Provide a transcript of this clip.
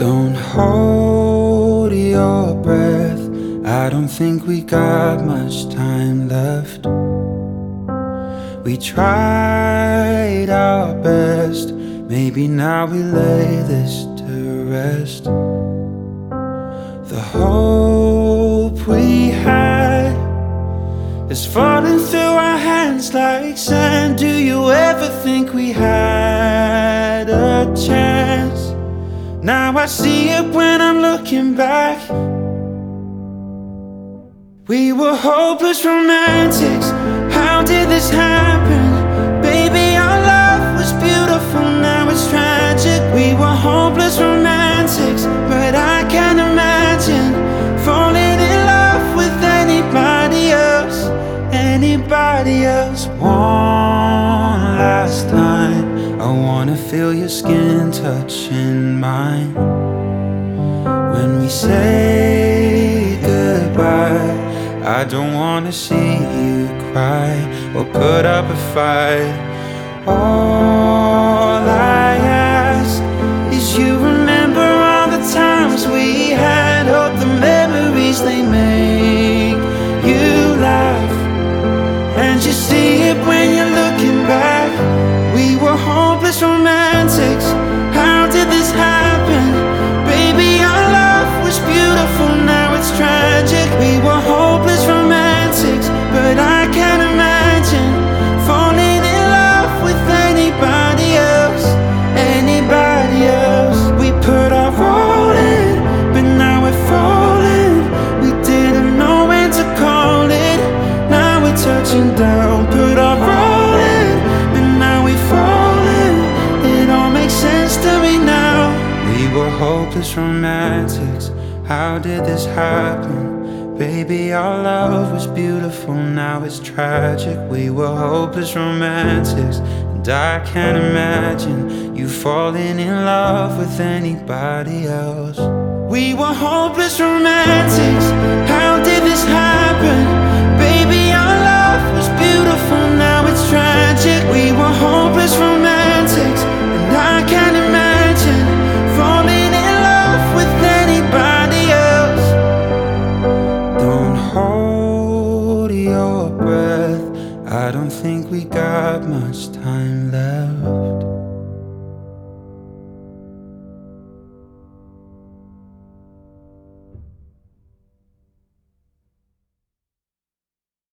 Don't hold your breath. I don't think we got much time left. We tried our best. Maybe now we lay this to rest. The hope we had is falling through our hands like sand. Do you ever think we had a chance? Now I see it when I'm looking back. We were hopeless romantics. How did this happen? Baby, our love was beautiful, now it's tragic. We were hopeless romantics, but I can't imagine falling in love with anybody else. Anybody else. Feel your skin touching mine. When we say goodbye. I don't wanna see you cry or put up a fight. All I ask is you remember all the times we had. Hope the memories they make you hopeless romantics. How did this happen? Baby, our love was beautiful, now it's tragic. We were hopeless romantics, and I can't imagine you falling in love with anybody else. We were hopeless romantics. I don't think we got much time left.